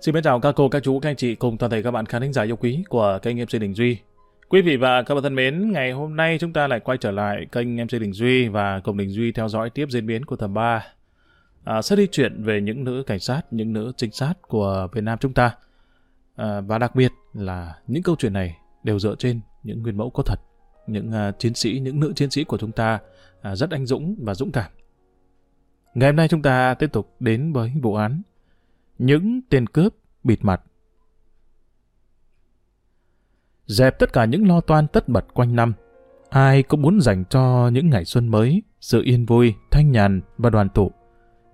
Xin chào các cô, các chú, các anh chị cùng toàn thể các bạn khán thính giả yêu quý của kênh MC Đình Duy. Quý vị và các bạn thân mến, ngày hôm nay chúng ta lại quay trở lại kênh MC Đình Duy và cùng Đình Duy theo dõi tiếp diễn biến của tập 3. À, sẽ đi chuyện về những nữ cảnh sát, những nữ trinh sát của Việt Nam chúng ta. À, và đặc biệt là những câu chuyện này đều dựa trên những nguyên mẫu có thật. Những uh, chiến sĩ, những nữ chiến sĩ của chúng ta uh, rất anh dũng và dũng cảm. Ngày hôm nay chúng ta tiếp tục đến với vụ án những tên cướp bịt mặt. Dẹp tất cả những lo toan tất bật quanh năm, ai cũng muốn dành cho những ngày xuân mới, sự yên vui, thanh nhàn và đoàn tụ.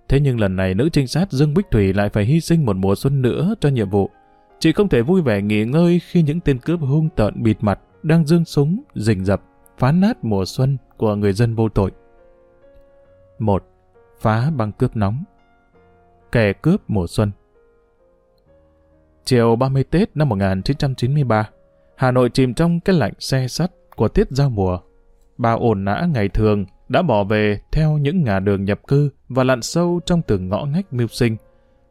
Thế nhưng lần này nữ trinh sát Dương Bích Thủy lại phải hy sinh một mùa xuân nữa cho nhiệm vụ. Chị không thể vui vẻ nghỉ ngơi khi những tên cướp hung tợn bịt mặt đang dương súng, rình rập, phá nát mùa xuân của người dân vô tội. 1. Phá băng cướp nóng Kẻ cướp mùa xuân Chiều 30 Tết năm 1993, Hà Nội chìm trong cái lạnh xe sắt của tiết giao mùa. bà ổn nã ngày thường đã bỏ về theo những ngả đường nhập cư và lặn sâu trong từng ngõ ngách mưu sinh.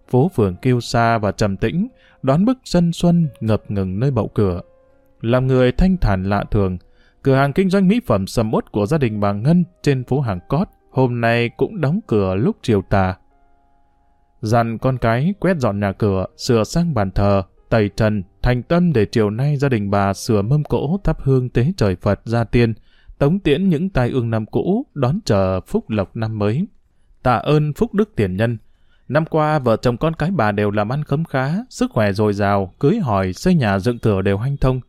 Phố phường kêu xa và trầm tĩnh, đón bức dân xuân ngập ngừng nơi bậu cửa. Làm người thanh thản lạ thường, cửa hàng kinh doanh mỹ phẩm sầm uất của gia đình bà Ngân trên phố Hàng Cót hôm nay cũng đóng cửa lúc chiều tà dặn con cái quét dọn nhà cửa, sửa sang bàn thờ, tẩy trần, thành tâm để chiều nay gia đình bà sửa mâm cỗ thắp hương tế trời Phật gia tiên, tống tiễn những tai ương năm cũ, đón chờ phúc lộc năm mới. Tạ ơn phúc đức tiền nhân. Năm qua, vợ chồng con cái bà đều làm ăn khấm khá, sức khỏe dồi dào, cưới hỏi, xây nhà dựng cửa đều hanh thông.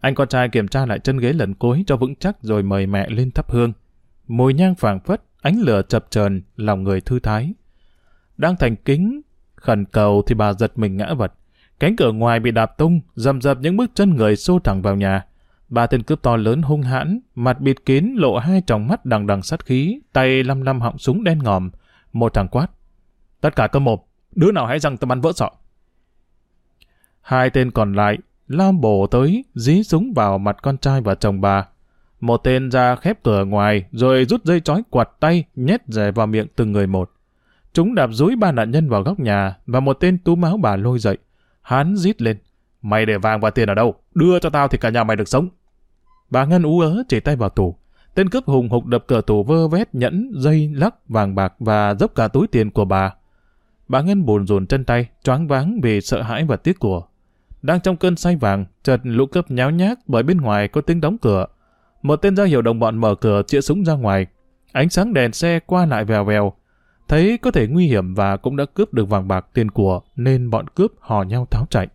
Anh con trai kiểm tra lại chân ghế lần cuối cho vững chắc rồi mời mẹ lên thắp hương. Mùi nhang phảng phất, ánh lửa chập chờn lòng người thư thái. Đang thành kính, khẩn cầu thì bà giật mình ngã vật. Cánh cửa ngoài bị đạp tung, dầm dập những bước chân người xô thẳng vào nhà. Ba tên cướp to lớn hung hãn, mặt bịt kín lộ hai tròng mắt đằng đằng sát khí, tay lăm lăm họng súng đen ngòm. Một thằng quát. Tất cả cơm một đứa nào hãy răng tao bắn vỡ sọ. Hai tên còn lại lao bổ tới, dí súng vào mặt con trai và chồng bà. Một tên ra khép cửa ngoài, rồi rút dây chói quạt tay, nhét rẻ vào miệng từng người một. Chúng đạp dúi ba nạn nhân vào góc nhà và một tên tú máu bà lôi dậy. Hán rít lên. Mày để vàng và tiền ở đâu? Đưa cho tao thì cả nhà mày được sống. Bà Ngân ú ớ chỉ tay vào tủ. Tên cướp hùng hục đập cửa tủ vơ vét nhẫn, dây, lắc, vàng bạc và dốc cả túi tiền của bà. Bà Ngân buồn rùn chân tay, choáng váng vì sợ hãi và tiếc của. Đang trong cơn say vàng, chợt lũ cướp nháo nhác bởi bên ngoài có tiếng đóng cửa. Một tên ra hiệu đồng bọn mở cửa chĩa súng ra ngoài. Ánh sáng đèn xe qua lại vèo vèo, Thấy có thể nguy hiểm và cũng đã cướp được vàng bạc tiền của nên bọn cướp hò nhau tháo chạy.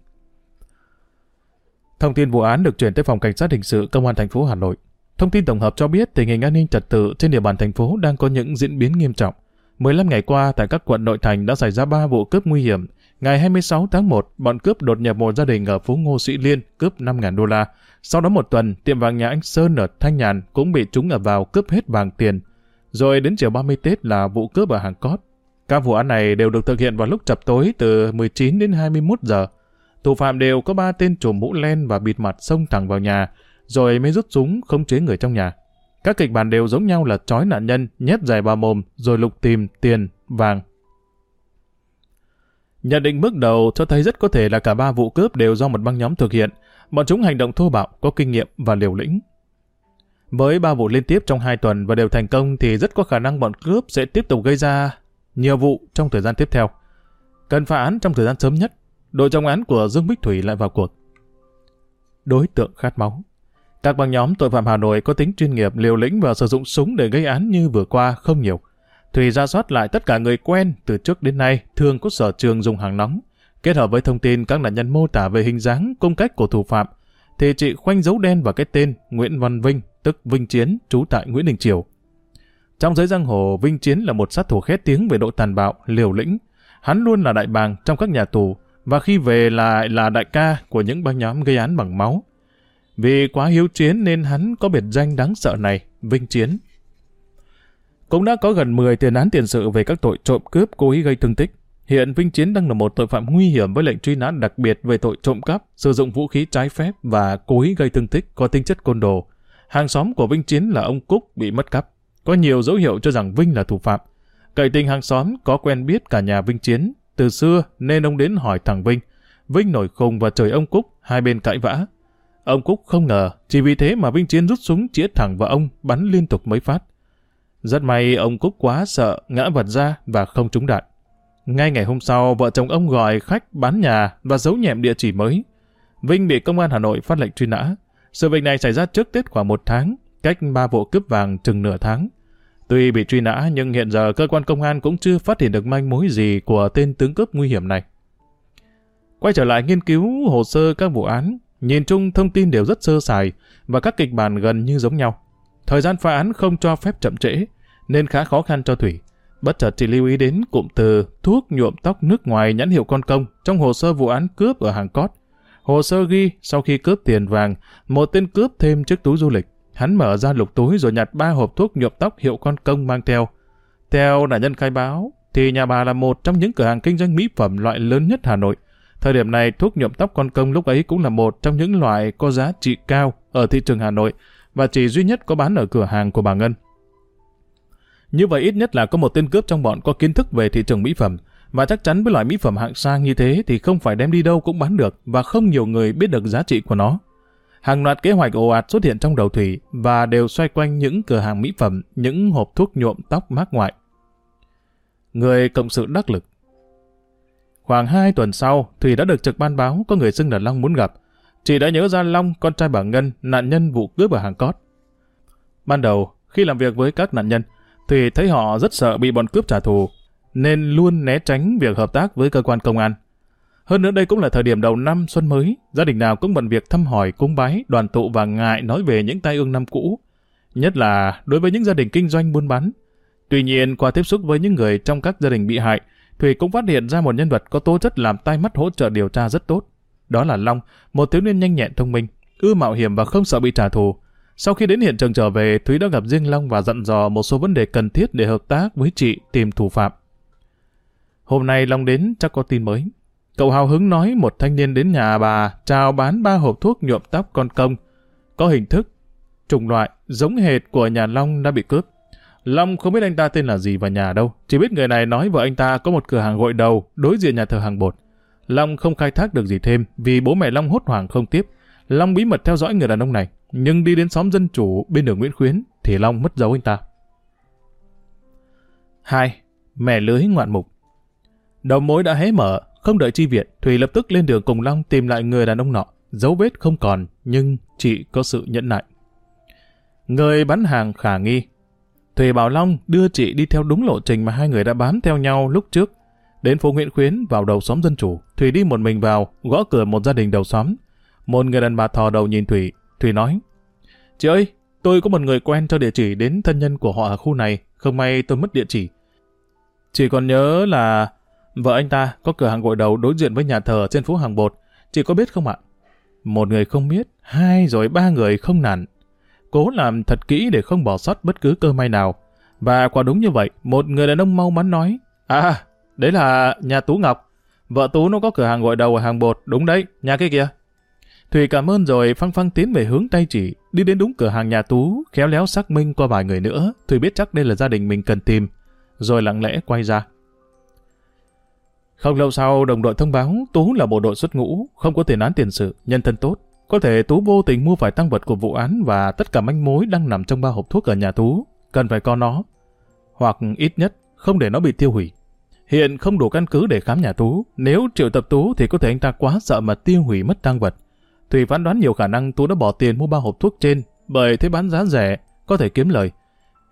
Thông tin vụ án được chuyển tới phòng cảnh sát hình sự công an thành phố Hà Nội. Thông tin tổng hợp cho biết tình hình an ninh trật tự trên địa bàn thành phố đang có những diễn biến nghiêm trọng. 15 ngày qua tại các quận nội thành đã xảy ra 3 vụ cướp nguy hiểm. Ngày 26 tháng 1, bọn cướp đột nhập một gia đình ở phố Ngô Sĩ Liên cướp 5.000 đô la. Sau đó một tuần, tiệm vàng nhà anh Sơn ở Thanh Nhàn cũng bị chúng ập vào cướp hết vàng tiền, rồi đến chiều 30 Tết là vụ cướp ở Hàng Cót. Các vụ án này đều được thực hiện vào lúc chập tối từ 19 đến 21 giờ. Thủ phạm đều có ba tên trùm mũ len và bịt mặt xông thẳng vào nhà, rồi mới rút súng khống chế người trong nhà. Các kịch bản đều giống nhau là trói nạn nhân, nhét dài vào mồm, rồi lục tìm tiền, vàng. Nhận định bước đầu cho thấy rất có thể là cả ba vụ cướp đều do một băng nhóm thực hiện. Bọn chúng hành động thô bạo, có kinh nghiệm và liều lĩnh. Với ba vụ liên tiếp trong hai tuần và đều thành công thì rất có khả năng bọn cướp sẽ tiếp tục gây ra nhiều vụ trong thời gian tiếp theo. Cần phá án trong thời gian sớm nhất, đội trọng án của Dương Bích Thủy lại vào cuộc. Đối tượng khát máu Các băng nhóm tội phạm Hà Nội có tính chuyên nghiệp liều lĩnh và sử dụng súng để gây án như vừa qua không nhiều. Thủy ra soát lại tất cả người quen từ trước đến nay thường có sở trường dùng hàng nóng. Kết hợp với thông tin các nạn nhân mô tả về hình dáng, cung cách của thủ phạm, thì chị khoanh dấu đen và cái tên Nguyễn Văn Vinh tức Vinh Chiến, trú tại Nguyễn Đình Triều. Trong giới giang hồ, Vinh Chiến là một sát thủ khét tiếng về độ tàn bạo, liều lĩnh. Hắn luôn là đại bàng trong các nhà tù, và khi về lại là đại ca của những băng nhóm gây án bằng máu. Vì quá hiếu chiến nên hắn có biệt danh đáng sợ này, Vinh Chiến. Cũng đã có gần 10 tiền án tiền sự về các tội trộm cướp cố ý gây thương tích. Hiện Vinh Chiến đang là một tội phạm nguy hiểm với lệnh truy nã đặc biệt về tội trộm cắp, sử dụng vũ khí trái phép và cố ý gây thương tích có tính chất côn đồ hàng xóm của Vinh Chiến là ông Cúc bị mất cắp. Có nhiều dấu hiệu cho rằng Vinh là thủ phạm. Cậy tình hàng xóm có quen biết cả nhà Vinh Chiến, từ xưa nên ông đến hỏi thằng Vinh. Vinh nổi khùng và trời ông Cúc, hai bên cãi vã. Ông Cúc không ngờ, chỉ vì thế mà Vinh Chiến rút súng chĩa thẳng vào ông, bắn liên tục mấy phát. Rất may ông Cúc quá sợ, ngã vật ra và không trúng đạn. Ngay ngày hôm sau, vợ chồng ông gọi khách bán nhà và giấu nhẹm địa chỉ mới. Vinh bị công an Hà Nội phát lệnh truy nã. Sự việc này xảy ra trước Tết khoảng một tháng, cách ba vụ cướp vàng chừng nửa tháng. Tuy bị truy nã nhưng hiện giờ cơ quan công an cũng chưa phát hiện được manh mối gì của tên tướng cướp nguy hiểm này. Quay trở lại nghiên cứu hồ sơ các vụ án, nhìn chung thông tin đều rất sơ sài và các kịch bản gần như giống nhau. Thời gian phá án không cho phép chậm trễ, nên khá khó khăn cho Thủy. Bất chợt chị lưu ý đến cụm từ thuốc nhuộm tóc nước ngoài nhãn hiệu con công trong hồ sơ vụ án cướp ở hàng cót. Hồ sơ ghi sau khi cướp tiền vàng, một tên cướp thêm chiếc túi du lịch. Hắn mở ra lục túi rồi nhặt ba hộp thuốc nhuộm tóc hiệu con công mang theo. Theo nạn nhân khai báo, thì nhà bà là một trong những cửa hàng kinh doanh mỹ phẩm loại lớn nhất Hà Nội. Thời điểm này, thuốc nhuộm tóc con công lúc ấy cũng là một trong những loại có giá trị cao ở thị trường Hà Nội và chỉ duy nhất có bán ở cửa hàng của bà Ngân. Như vậy ít nhất là có một tên cướp trong bọn có kiến thức về thị trường mỹ phẩm, và chắc chắn với loại mỹ phẩm hạng sang như thế thì không phải đem đi đâu cũng bán được và không nhiều người biết được giá trị của nó. Hàng loạt kế hoạch ồ ạt xuất hiện trong đầu Thủy và đều xoay quanh những cửa hàng mỹ phẩm, những hộp thuốc nhuộm tóc mát ngoại. Người cộng sự đắc lực Khoảng 2 tuần sau, Thủy đã được trực ban báo có người xưng là Long muốn gặp. Chị đã nhớ ra Long, con trai bà Ngân, nạn nhân vụ cướp ở hàng cót. Ban đầu, khi làm việc với các nạn nhân, Thủy thấy họ rất sợ bị bọn cướp trả thù, nên luôn né tránh việc hợp tác với cơ quan công an. Hơn nữa đây cũng là thời điểm đầu năm xuân mới, gia đình nào cũng bận việc thăm hỏi, cúng bái, đoàn tụ và ngại nói về những tai ương năm cũ. Nhất là đối với những gia đình kinh doanh buôn bán. Tuy nhiên, qua tiếp xúc với những người trong các gia đình bị hại, Thủy cũng phát hiện ra một nhân vật có tố chất làm tai mắt hỗ trợ điều tra rất tốt. Đó là Long, một thiếu niên nhanh nhẹn thông minh, ưa mạo hiểm và không sợ bị trả thù. Sau khi đến hiện trường trở về, Thúy đã gặp riêng Long và dặn dò một số vấn đề cần thiết để hợp tác với chị tìm thủ phạm. Hôm nay Long đến chắc có tin mới. Cậu hào hứng nói một thanh niên đến nhà bà chào bán ba hộp thuốc nhuộm tóc con công. Có hình thức, chủng loại, giống hệt của nhà Long đã bị cướp. Long không biết anh ta tên là gì và nhà đâu, chỉ biết người này nói vợ anh ta có một cửa hàng gội đầu đối diện nhà thờ hàng bột. Long không khai thác được gì thêm vì bố mẹ Long hốt hoảng không tiếp. Long bí mật theo dõi người đàn ông này, nhưng đi đến xóm dân chủ bên đường Nguyễn Khuyến thì Long mất dấu anh ta. 2. Mẹ lưới ngoạn mục Đầu mối đã hé mở, không đợi chi viện, Thùy lập tức lên đường cùng Long tìm lại người đàn ông nọ. Dấu vết không còn, nhưng chị có sự nhẫn nại. Người bán hàng khả nghi. Thùy bảo Long đưa chị đi theo đúng lộ trình mà hai người đã bám theo nhau lúc trước. Đến phố Nguyễn Khuyến vào đầu xóm dân chủ, Thùy đi một mình vào, gõ cửa một gia đình đầu xóm. Một người đàn bà thò đầu nhìn Thùy, Thùy nói, Chị ơi, tôi có một người quen cho địa chỉ đến thân nhân của họ ở khu này, không may tôi mất địa chỉ. Chị còn nhớ là Vợ anh ta có cửa hàng gội đầu đối diện với nhà thờ trên phố hàng bột. Chị có biết không ạ? Một người không biết, hai rồi ba người không nản. Cố làm thật kỹ để không bỏ sót bất cứ cơ may nào. Và quả đúng như vậy, một người đàn ông mau mắn nói. À, đấy là nhà Tú Ngọc. Vợ Tú nó có cửa hàng gội đầu ở hàng bột, đúng đấy, nhà kia kìa. Thùy cảm ơn rồi phăng phăng tiến về hướng tay chỉ, đi đến đúng cửa hàng nhà Tú, khéo léo xác minh qua vài người nữa. Thùy biết chắc đây là gia đình mình cần tìm, rồi lặng lẽ quay ra. Không lâu sau, đồng đội thông báo Tú là bộ đội xuất ngũ, không có tiền án tiền sự, nhân thân tốt. Có thể Tú vô tình mua phải tăng vật của vụ án và tất cả manh mối đang nằm trong ba hộp thuốc ở nhà Tú, cần phải có nó. Hoặc ít nhất, không để nó bị tiêu hủy. Hiện không đủ căn cứ để khám nhà Tú, nếu triệu tập Tú thì có thể anh ta quá sợ mà tiêu hủy mất tăng vật. Thủy phán đoán nhiều khả năng Tú đã bỏ tiền mua ba hộp thuốc trên, bởi thế bán giá rẻ, có thể kiếm lời.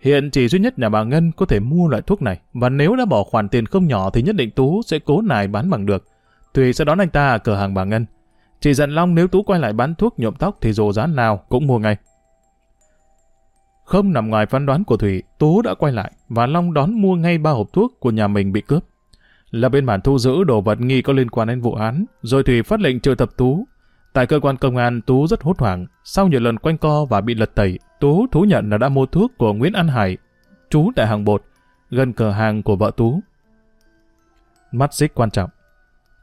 Hiện chỉ duy nhất nhà bà Ngân có thể mua loại thuốc này, và nếu đã bỏ khoản tiền không nhỏ thì nhất định Tú sẽ cố nài bán bằng được. Thùy sẽ đón anh ta ở cửa hàng bà Ngân. Chỉ dặn Long nếu Tú quay lại bán thuốc nhuộm tóc thì dù giá nào cũng mua ngay. Không nằm ngoài phán đoán của Thủy, Tú đã quay lại và Long đón mua ngay ba hộp thuốc của nhà mình bị cướp. Là bên bản thu giữ đồ vật nghi có liên quan đến vụ án, rồi Thủy phát lệnh triệu tập Tú. Tại cơ quan công an, Tú rất hốt hoảng. Sau nhiều lần quanh co và bị lật tẩy, Tú thú nhận là đã mua thuốc của Nguyễn An Hải, trú tại hàng bột, gần cửa hàng của vợ Tú. Mắt xích quan trọng.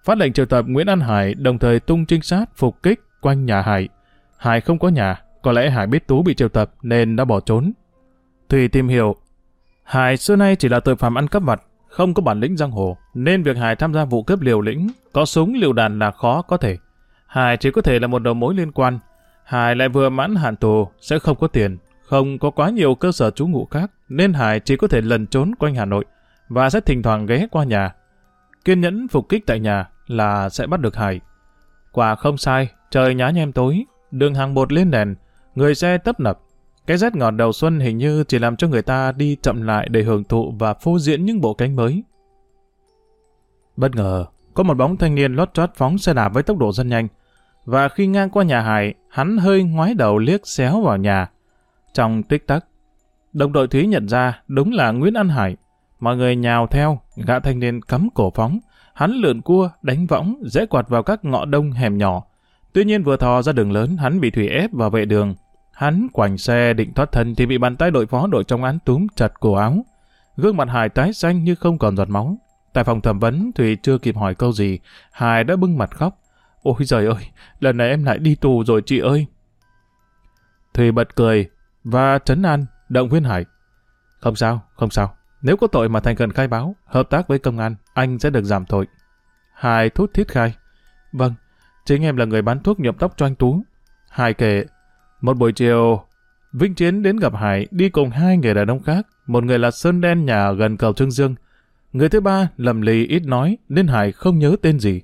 Phát lệnh triệu tập Nguyễn An Hải đồng thời tung trinh sát phục kích quanh nhà Hải. Hải không có nhà, có lẽ Hải biết Tú bị triệu tập nên đã bỏ trốn. Thùy tìm hiểu, Hải xưa nay chỉ là tội phạm ăn cắp vặt, không có bản lĩnh giang hồ, nên việc Hải tham gia vụ cướp liều lĩnh, có súng liều đạn là khó có thể. Hải chỉ có thể là một đầu mối liên quan. Hải lại vừa mãn hạn tù, sẽ không có tiền, không có quá nhiều cơ sở trú ngụ khác, nên Hải chỉ có thể lần trốn quanh Hà Nội và sẽ thỉnh thoảng ghé qua nhà. Kiên nhẫn phục kích tại nhà là sẽ bắt được Hải. Quả không sai, trời nhá nhem tối, đường hàng bột lên đèn, người xe tấp nập. Cái rét ngọt đầu xuân hình như chỉ làm cho người ta đi chậm lại để hưởng thụ và phô diễn những bộ cánh mới. Bất ngờ, có một bóng thanh niên lót chót phóng xe đạp với tốc độ rất nhanh. Và khi ngang qua nhà Hải, hắn hơi ngoái đầu liếc xéo vào nhà. Trong tích tắc, đồng đội Thúy nhận ra đúng là Nguyễn An Hải. Mọi người nhào theo, gã thanh niên cắm cổ phóng. Hắn lượn cua, đánh võng, dễ quạt vào các ngõ đông hẻm nhỏ. Tuy nhiên vừa thò ra đường lớn, hắn bị Thủy ép vào vệ đường. Hắn quành xe định thoát thân thì bị bàn tay đội phó đội trong án túm chặt cổ áo. Gương mặt Hải tái xanh như không còn giọt máu. Tại phòng thẩm vấn, Thủy chưa kịp hỏi câu gì, Hải đã bưng mặt khóc. Ôi trời ơi, lần này em lại đi tù rồi chị ơi. Thùy bật cười và trấn an, động viên Hải. Không sao, không sao. Nếu có tội mà thành cần khai báo, hợp tác với công an, anh sẽ được giảm tội. Hải thút thít khai. Vâng, chính em là người bán thuốc nhuộm tóc cho anh Tú. Hải kể, một buổi chiều, Vinh Chiến đến gặp Hải đi cùng hai người đàn ông khác. Một người là Sơn Đen nhà gần cầu Trương Dương. Người thứ ba lầm lì ít nói nên Hải không nhớ tên gì.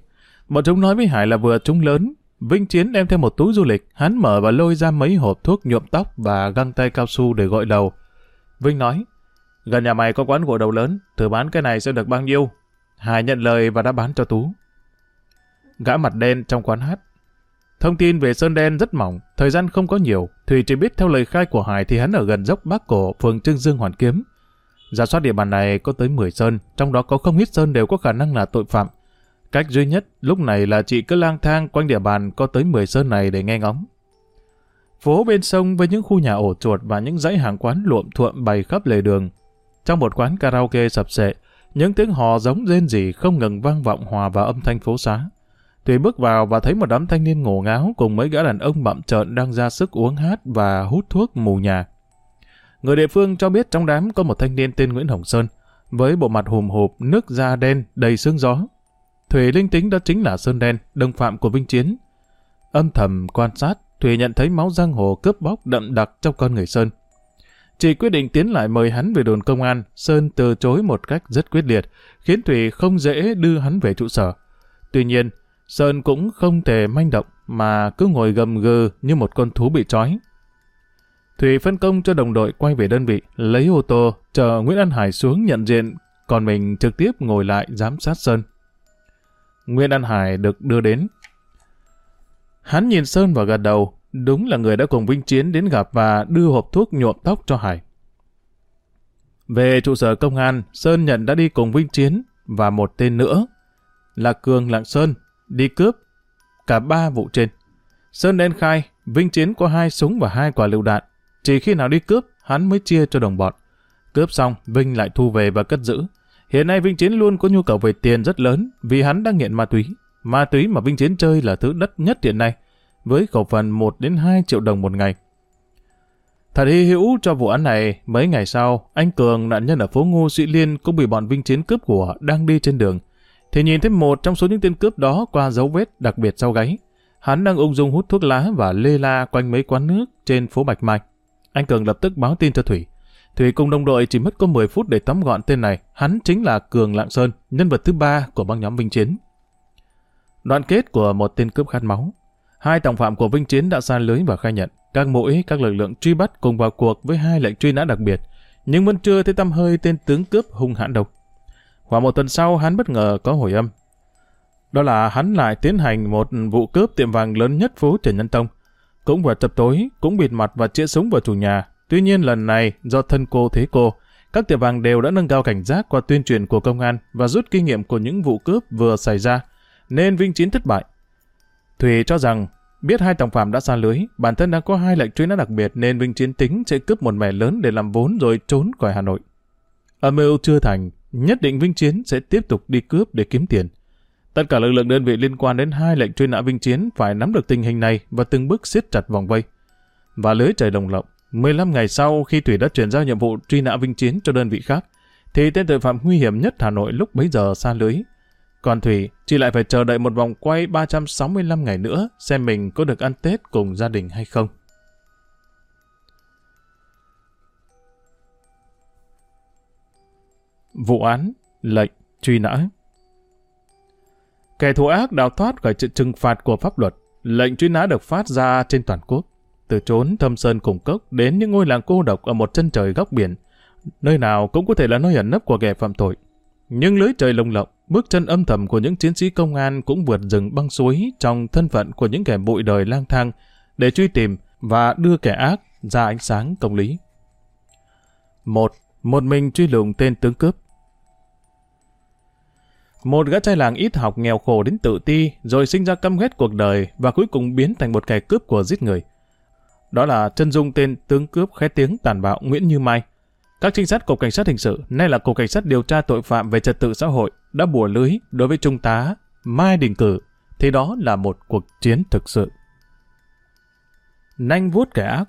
Bọn chúng nói với Hải là vừa chúng lớn. Vinh Chiến đem theo một túi du lịch, hắn mở và lôi ra mấy hộp thuốc nhuộm tóc và găng tay cao su để gọi đầu. Vinh nói, gần nhà mày có quán gội đầu lớn, thử bán cái này sẽ được bao nhiêu? Hải nhận lời và đã bán cho Tú. Gã mặt đen trong quán hát. Thông tin về Sơn Đen rất mỏng, thời gian không có nhiều. Thùy chỉ biết theo lời khai của Hải thì hắn ở gần dốc Bắc Cổ, phường Trưng Dương Hoàn Kiếm. Giả soát địa bàn này có tới 10 sơn, trong đó có không ít sơn đều có khả năng là tội phạm. Cách duy nhất lúc này là chị cứ lang thang quanh địa bàn có tới 10 sơn này để nghe ngóng. Phố bên sông với những khu nhà ổ chuột và những dãy hàng quán luộm thuộm bày khắp lề đường. Trong một quán karaoke sập sệ, những tiếng hò giống rên rỉ không ngừng vang vọng hòa vào âm thanh phố xá. tùy bước vào và thấy một đám thanh niên ngổ ngáo cùng mấy gã đàn ông bậm trợn đang ra sức uống hát và hút thuốc mù nhà. Người địa phương cho biết trong đám có một thanh niên tên Nguyễn Hồng Sơn, với bộ mặt hùm hộp, nước da đen, đầy sương gió. Thủy linh tính đó chính là Sơn Đen, đồng phạm của Vinh Chiến. Âm thầm quan sát, Thủy nhận thấy máu giang hồ cướp bóc đậm đặc trong con người Sơn. Chỉ quyết định tiến lại mời hắn về đồn công an, Sơn từ chối một cách rất quyết liệt, khiến Thủy không dễ đưa hắn về trụ sở. Tuy nhiên, Sơn cũng không thể manh động mà cứ ngồi gầm gừ như một con thú bị trói. Thủy phân công cho đồng đội quay về đơn vị, lấy ô tô, chờ Nguyễn An Hải xuống nhận diện, còn mình trực tiếp ngồi lại giám sát Sơn. Nguyên An Hải được đưa đến. Hắn nhìn Sơn và gật đầu, đúng là người đã cùng Vinh Chiến đến gặp và đưa hộp thuốc nhuộm tóc cho Hải. Về trụ sở công an, Sơn nhận đã đi cùng Vinh Chiến và một tên nữa là Cường Lạng Sơn đi cướp cả ba vụ trên. Sơn đen khai, Vinh Chiến có hai súng và hai quả lựu đạn. Chỉ khi nào đi cướp, hắn mới chia cho đồng bọn. Cướp xong, Vinh lại thu về và cất giữ. Hiện nay Vinh Chiến luôn có nhu cầu về tiền rất lớn vì hắn đang nghiện ma túy. Ma túy mà Vinh Chiến chơi là thứ đất nhất hiện nay, với khẩu phần 1 đến 2 triệu đồng một ngày. Thật hy hữu cho vụ án này, mấy ngày sau, anh Cường, nạn nhân ở phố Ngô Sĩ Liên cũng bị bọn Vinh Chiến cướp của đang đi trên đường. Thì nhìn thấy một trong số những tên cướp đó qua dấu vết đặc biệt sau gáy. Hắn đang ung dung hút thuốc lá và lê la quanh mấy quán nước trên phố Bạch Mai. Anh Cường lập tức báo tin cho Thủy. Thủy cùng đồng đội chỉ mất có 10 phút để tóm gọn tên này. Hắn chính là Cường Lạng Sơn, nhân vật thứ ba của băng nhóm Vinh Chiến. Đoạn kết của một tên cướp khát máu. Hai tổng phạm của Vinh Chiến đã xa lưới và khai nhận. Các mũi, các lực lượng truy bắt cùng vào cuộc với hai lệnh truy nã đặc biệt. Nhưng vẫn chưa thấy tâm hơi tên tướng cướp hung hãn đâu. Khoảng một tuần sau, hắn bất ngờ có hồi âm. Đó là hắn lại tiến hành một vụ cướp tiệm vàng lớn nhất phố Trần Nhân Tông. Cũng vào chập tối, cũng bịt mặt và chĩa súng vào chủ nhà. Tuy nhiên lần này, do thân cô thế cô, các tiệm vàng đều đã nâng cao cảnh giác qua tuyên truyền của công an và rút kinh nghiệm của những vụ cướp vừa xảy ra, nên Vinh Chiến thất bại. Thùy cho rằng, biết hai tổng phạm đã xa lưới, bản thân đã có hai lệnh truy nã đặc biệt nên Vinh Chiến tính sẽ cướp một mẻ lớn để làm vốn rồi trốn khỏi Hà Nội. Âm mưu chưa thành, nhất định Vinh Chiến sẽ tiếp tục đi cướp để kiếm tiền. Tất cả lực lượng đơn vị liên quan đến hai lệnh truy nã Vinh Chiến phải nắm được tình hình này và từng bước siết chặt vòng vây. Và lưới trời đồng lộng, 15 ngày sau khi Thủy đã chuyển giao nhiệm vụ truy nã Vinh Chiến cho đơn vị khác, thì tên tội phạm nguy hiểm nhất Hà Nội lúc bấy giờ xa lưới. Còn Thủy chỉ lại phải chờ đợi một vòng quay 365 ngày nữa xem mình có được ăn Tết cùng gia đình hay không. Vụ án, lệnh, truy nã Kẻ thù ác đào thoát khỏi sự trừng phạt của pháp luật, lệnh truy nã được phát ra trên toàn quốc. Từ trốn thâm sơn cùng cốc đến những ngôi làng cô độc ở một chân trời góc biển, nơi nào cũng có thể là nơi ẩn nấp của kẻ phạm tội. Nhưng lưới trời lồng lộng, bước chân âm thầm của những chiến sĩ công an cũng vượt rừng băng suối trong thân phận của những kẻ bụi đời lang thang để truy tìm và đưa kẻ ác ra ánh sáng công lý. Một, một mình truy lùng tên tướng cướp. Một gã trai làng ít học nghèo khổ đến tự ti, rồi sinh ra căm ghét cuộc đời và cuối cùng biến thành một kẻ cướp của giết người. Đó là chân dung tên tướng cướp khét tiếng tàn bạo Nguyễn Như Mai. Các trinh sát Cục Cảnh sát Hình sự, nay là Cục Cảnh sát điều tra tội phạm về trật tự xã hội, đã bùa lưới đối với Trung tá Mai Đình Cử, thì đó là một cuộc chiến thực sự. Nanh vuốt kẻ ác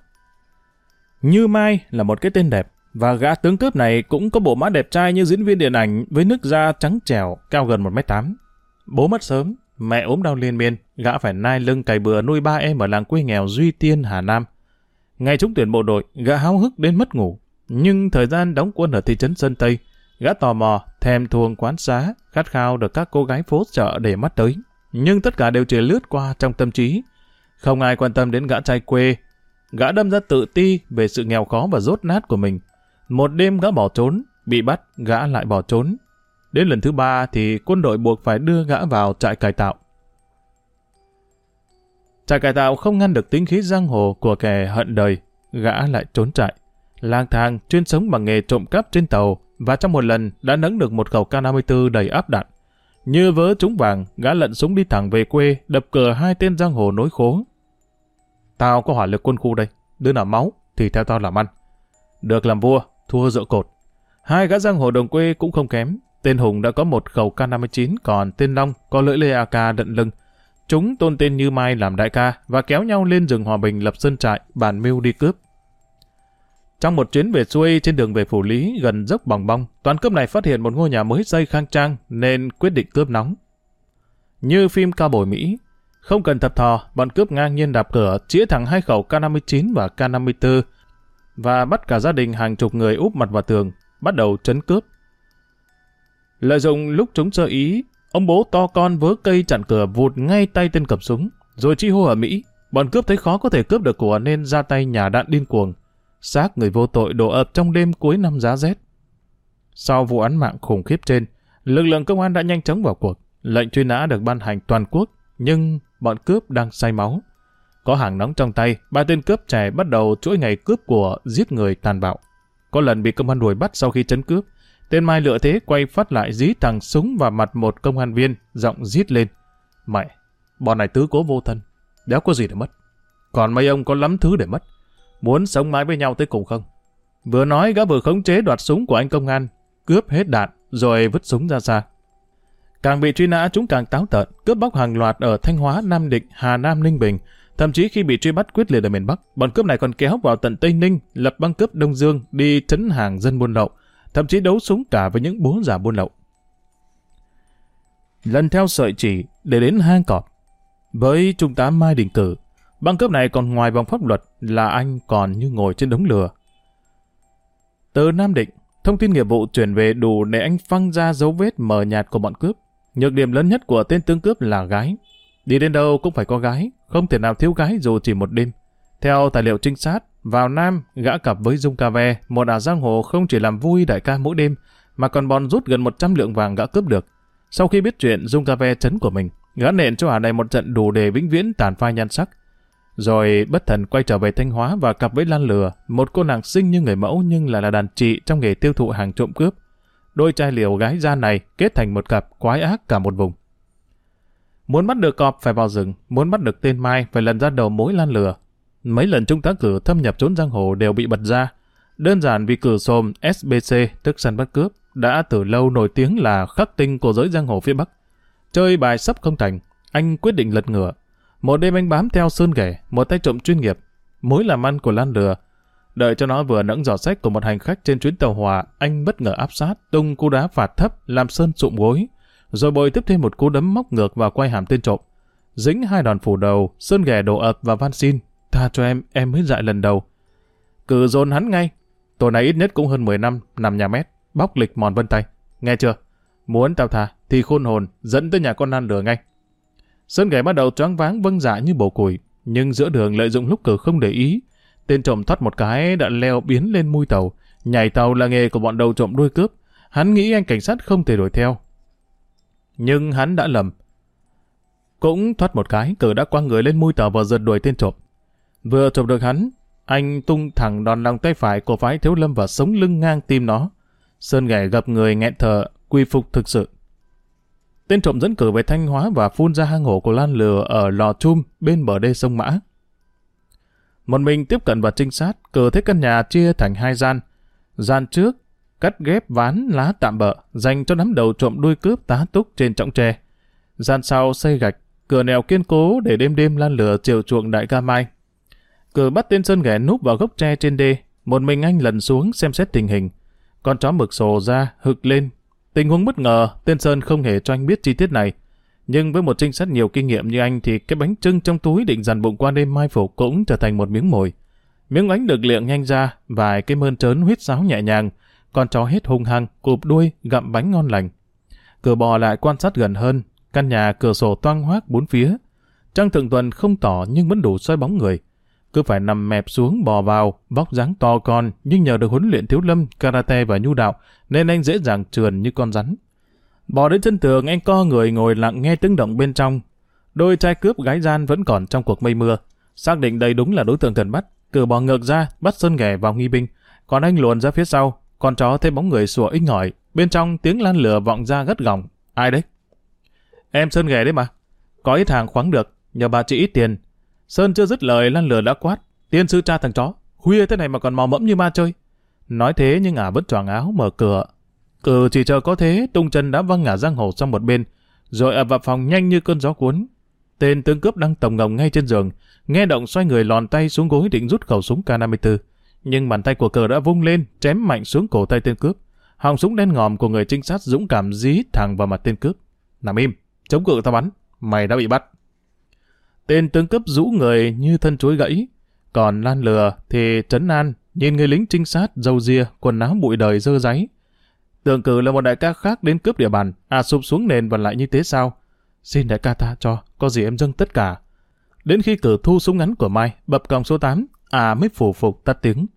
Như Mai là một cái tên đẹp, và gã tướng cướp này cũng có bộ má đẹp trai như diễn viên điện ảnh với nước da trắng trẻo, cao gần 1m8. Bố mất sớm, mẹ ốm đau liên miên, gã phải nai lưng cày bừa nuôi ba em ở làng quê nghèo Duy Tiên, Hà Nam. Ngày trúng tuyển bộ đội, gã háo hức đến mất ngủ. Nhưng thời gian đóng quân ở thị trấn Sơn Tây, gã tò mò, thèm thuồng quán xá, khát khao được các cô gái phố chợ để mắt tới. Nhưng tất cả đều chỉ lướt qua trong tâm trí. Không ai quan tâm đến gã trai quê. Gã đâm ra tự ti về sự nghèo khó và rốt nát của mình. Một đêm gã bỏ trốn, bị bắt, gã lại bỏ trốn. Đến lần thứ ba thì quân đội buộc phải đưa gã vào trại cải tạo. Trại cải tạo không ngăn được tính khí giang hồ của kẻ hận đời, gã lại trốn trại. Lang thang chuyên sống bằng nghề trộm cắp trên tàu và trong một lần đã nấng được một khẩu K-54 đầy áp đạn. Như vớ trúng vàng, gã lận súng đi thẳng về quê, đập cờ hai tên giang hồ nối khố. Tao có hỏa lực quân khu đây, đứa nào máu thì theo tao làm ăn. Được làm vua, thua dựa cột. Hai gã giang hồ đồng quê cũng không kém. Tên Hùng đã có một khẩu K-59, còn tên Long có lưỡi lê AK đận lưng. Chúng tôn tên Như Mai làm đại ca và kéo nhau lên rừng Hòa Bình lập sân trại, bàn mưu đi cướp. Trong một chuyến về xuôi trên đường về Phủ Lý gần dốc Bòng Bong, toán cướp này phát hiện một ngôi nhà mới xây khang trang nên quyết định cướp nóng. Như phim cao bồi Mỹ, không cần thập thò, bọn cướp ngang nhiên đạp cửa, chĩa thẳng hai khẩu K-59 và K-54 và bắt cả gia đình hàng chục người úp mặt vào tường, bắt đầu trấn cướp. Lợi dụng lúc chúng sơ ý, ông bố to con vớ cây chặn cửa vụt ngay tay tên cầm súng, rồi chi hô ở Mỹ. Bọn cướp thấy khó có thể cướp được của nên ra tay nhà đạn điên cuồng. Xác người vô tội đổ ập trong đêm cuối năm giá rét. Sau vụ án mạng khủng khiếp trên, lực lượng công an đã nhanh chóng vào cuộc. Lệnh truy nã được ban hành toàn quốc, nhưng bọn cướp đang say máu. Có hàng nóng trong tay, ba tên cướp trẻ bắt đầu chuỗi ngày cướp của giết người tàn bạo. Có lần bị công an đuổi bắt sau khi chấn cướp, tên Mai lựa thế quay phát lại dí thằng súng vào mặt một công an viên, giọng rít lên. Mẹ, bọn này tứ cố vô thân, đéo có gì để mất. Còn mấy ông có lắm thứ để mất. Muốn sống mãi với nhau tới cùng không? Vừa nói gã vừa khống chế đoạt súng của anh công an, cướp hết đạn, rồi vứt súng ra xa. Càng bị truy nã chúng càng táo tợn, cướp bóc hàng loạt ở Thanh Hóa, Nam Định, Hà Nam, Ninh Bình, Thậm chí khi bị truy bắt quyết liệt ở miền Bắc, bọn cướp này còn kéo vào tận Tây Ninh, lập băng cướp Đông Dương, đi trấn hàng dân buôn lậu, thậm chí đấu súng cả với những bố già buôn lậu. Lần theo sợi chỉ để đến hang cọp. Với trung tá Mai Đình Cử, băng cướp này còn ngoài vòng pháp luật là anh còn như ngồi trên đống lửa. Từ Nam Định, thông tin nghiệp vụ chuyển về đủ để anh phăng ra dấu vết mờ nhạt của bọn cướp. Nhược điểm lớn nhất của tên tướng cướp là gái. Đi đến đâu cũng phải có gái, không thể nào thiếu gái dù chỉ một đêm. Theo tài liệu trinh sát, vào Nam, gã cặp với Dung Cà Ve, một ả giang hồ không chỉ làm vui đại ca mỗi đêm, mà còn bòn rút gần 100 lượng vàng gã cướp được. Sau khi biết chuyện Dung Cà Ve chấn của mình, gã nện cho ả này một trận đủ để vĩnh viễn tàn phai nhan sắc. Rồi bất thần quay trở về Thanh Hóa và cặp với Lan Lừa, một cô nàng xinh như người mẫu nhưng lại là đàn chị trong nghề tiêu thụ hàng trộm cướp. Đôi trai liều gái gian này kết thành một cặp quái ác cả một vùng. Muốn bắt được cọp phải vào rừng, muốn bắt được tên Mai phải lần ra đầu mối lan lừa. Mấy lần chúng ta cử thâm nhập trốn giang hồ đều bị bật ra. Đơn giản vì cử xồm SBC, tức săn bắt cướp, đã từ lâu nổi tiếng là khắc tinh của giới giang hồ phía Bắc. Chơi bài sắp không thành, anh quyết định lật ngửa. Một đêm anh bám theo Sơn Ghẻ, một tay trộm chuyên nghiệp, mối làm ăn của Lan Lừa. Đợi cho nó vừa nẫng giỏ sách của một hành khách trên chuyến tàu hỏa, anh bất ngờ áp sát, tung cú đá phạt thấp, làm Sơn sụm gối. Rồi bồi tiếp thêm một cú đấm móc ngược và quay hàm tên trộm. Dính hai đòn phủ đầu, Sơn ghẻ đổ ập và van xin. Tha cho em, em mới dại lần đầu. Cử dồn hắn ngay. Tội này ít nhất cũng hơn 10 năm, nằm nhà mét, bóc lịch mòn vân tay. Nghe chưa? Muốn tao tha, thì khôn hồn, dẫn tới nhà con nan lửa ngay. Sơn gãy bắt đầu choáng váng vâng dạ như bổ củi, nhưng giữa đường lợi dụng lúc cử không để ý. Tên trộm thoát một cái đã leo biến lên mui tàu. Nhảy tàu là nghề của bọn đầu trộm đuôi cướp. Hắn nghĩ anh cảnh sát không thể đuổi theo. Nhưng hắn đã lầm. Cũng thoát một cái, cử đã quăng người lên mui tàu và giật đuổi tên trộm. Vừa chụp được hắn, anh tung thẳng đòn lòng tay phải của phái thiếu lâm và sống lưng ngang tim nó. Sơn ghẻ gặp người nghẹn thở, quy phục thực sự. Tên trộm dẫn cử về Thanh Hóa và phun ra hang ổ của Lan Lừa ở Lò Chum bên bờ đê sông Mã. Một mình tiếp cận và trinh sát, cử thấy căn nhà chia thành hai gian. Gian trước, cắt ghép ván lá tạm bợ, dành cho đám đầu trộm đuôi cướp tá túc trên trọng tre. Gian sau xây gạch, cửa nèo kiên cố để đêm đêm Lan Lừa chiều chuộng đại ca mai. Cử bắt tên Sơn ghé núp vào gốc tre trên đê, một mình anh lần xuống xem xét tình hình. Con chó mực sồ ra, hực lên, Tình huống bất ngờ, tên Sơn không hề cho anh biết chi tiết này. Nhưng với một trinh sát nhiều kinh nghiệm như anh thì cái bánh trưng trong túi định dàn bụng qua đêm mai phục cũng trở thành một miếng mồi. Miếng bánh được liệng nhanh ra, vài cái mơn trớn huyết sáo nhẹ nhàng, con chó hết hung hăng, cụp đuôi, gặm bánh ngon lành. Cửa bò lại quan sát gần hơn, căn nhà cửa sổ toang hoác bốn phía. Trăng thượng tuần không tỏ nhưng vẫn đủ soi bóng người cứ phải nằm mẹp xuống bò vào, vóc dáng to con, nhưng nhờ được huấn luyện thiếu lâm, karate và nhu đạo, nên anh dễ dàng trườn như con rắn. Bò đến chân tường, anh co người ngồi lặng nghe tiếng động bên trong. Đôi trai cướp gái gian vẫn còn trong cuộc mây mưa. Xác định đây đúng là đối tượng cần bắt, cử bò ngược ra, bắt Sơn ghẻ vào nghi binh. Còn anh luồn ra phía sau, con chó thấy bóng người sủa inh ngỏi. Bên trong tiếng lan lửa vọng ra gắt gỏng. Ai đấy? Em Sơn ghẻ đấy mà. Có ít hàng khoáng được, nhờ bà chị ít tiền, Sơn chưa dứt lời lăn lừa đã quát. Tiên sư cha thằng chó, khuya thế này mà còn mò mẫm như ma chơi. Nói thế nhưng ả vẫn choàng áo mở cửa. Cử chỉ chờ có thế, tung chân đã văng ngả giang hồ sang một bên, rồi ập vào phòng nhanh như cơn gió cuốn. Tên tướng cướp đang tổng ngồng ngay trên giường, nghe động xoay người lòn tay xuống gối định rút khẩu súng K54. Nhưng bàn tay của cờ đã vung lên, chém mạnh xuống cổ tay tên cướp. Họng súng đen ngòm của người trinh sát dũng cảm dí thẳng vào mặt tên cướp. Nằm im, chống cự tao bắn, mày đã bị bắt. Tên tướng cấp rũ người như thân chuối gãy. Còn Lan Lừa thì trấn an, nhìn người lính trinh sát, dâu ria, quần áo bụi đời dơ giấy. Tưởng cử là một đại ca khác đến cướp địa bàn, à sụp xuống nền và lại như thế sao? Xin đại ca ta cho, có gì em dâng tất cả. Đến khi cử thu súng ngắn của Mai, bập còng số 8, à mới phủ phục tắt tiếng.